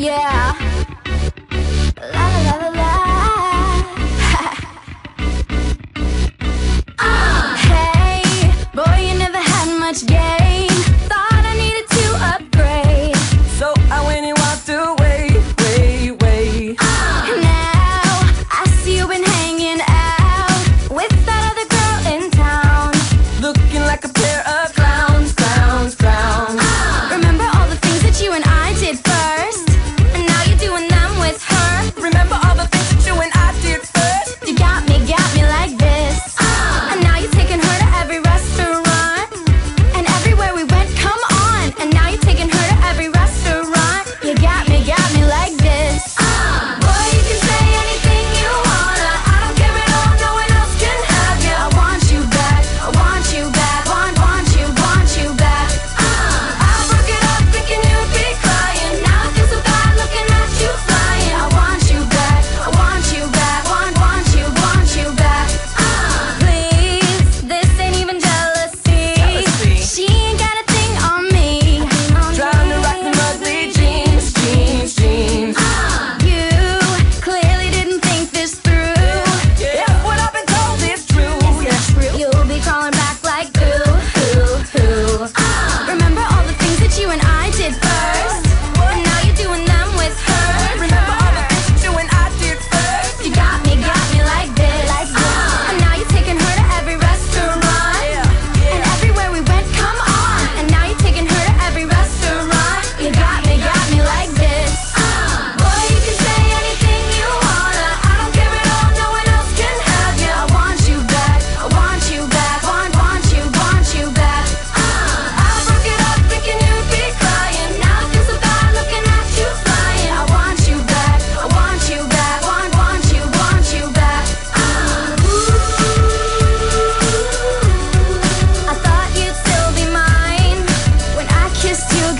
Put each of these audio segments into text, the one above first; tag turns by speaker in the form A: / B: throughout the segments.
A: Yeah. La la la la la. uh! Hey, boy, you never had much game.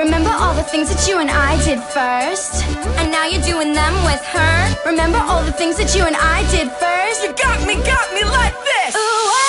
A: Remember all the things that you and I did first? And now you're doing them with her?
B: Remember all the things that you and I did first?
A: You got me, got me like this! Ooh,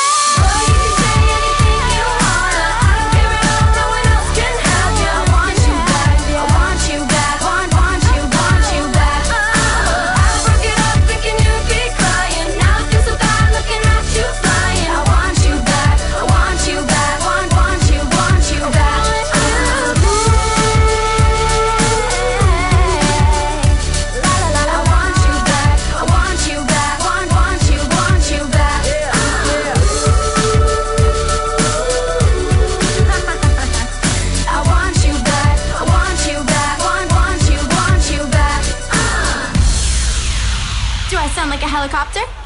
A: helicopter?